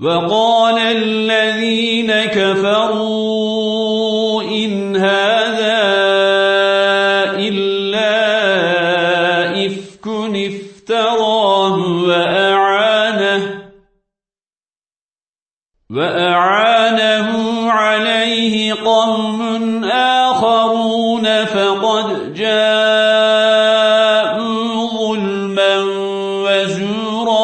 وقال الذين كفروا إن هذا إلا إفك افتراه وأعانه وأعانه عليه قوم آخرون فقد جاءوا ظلما وزورا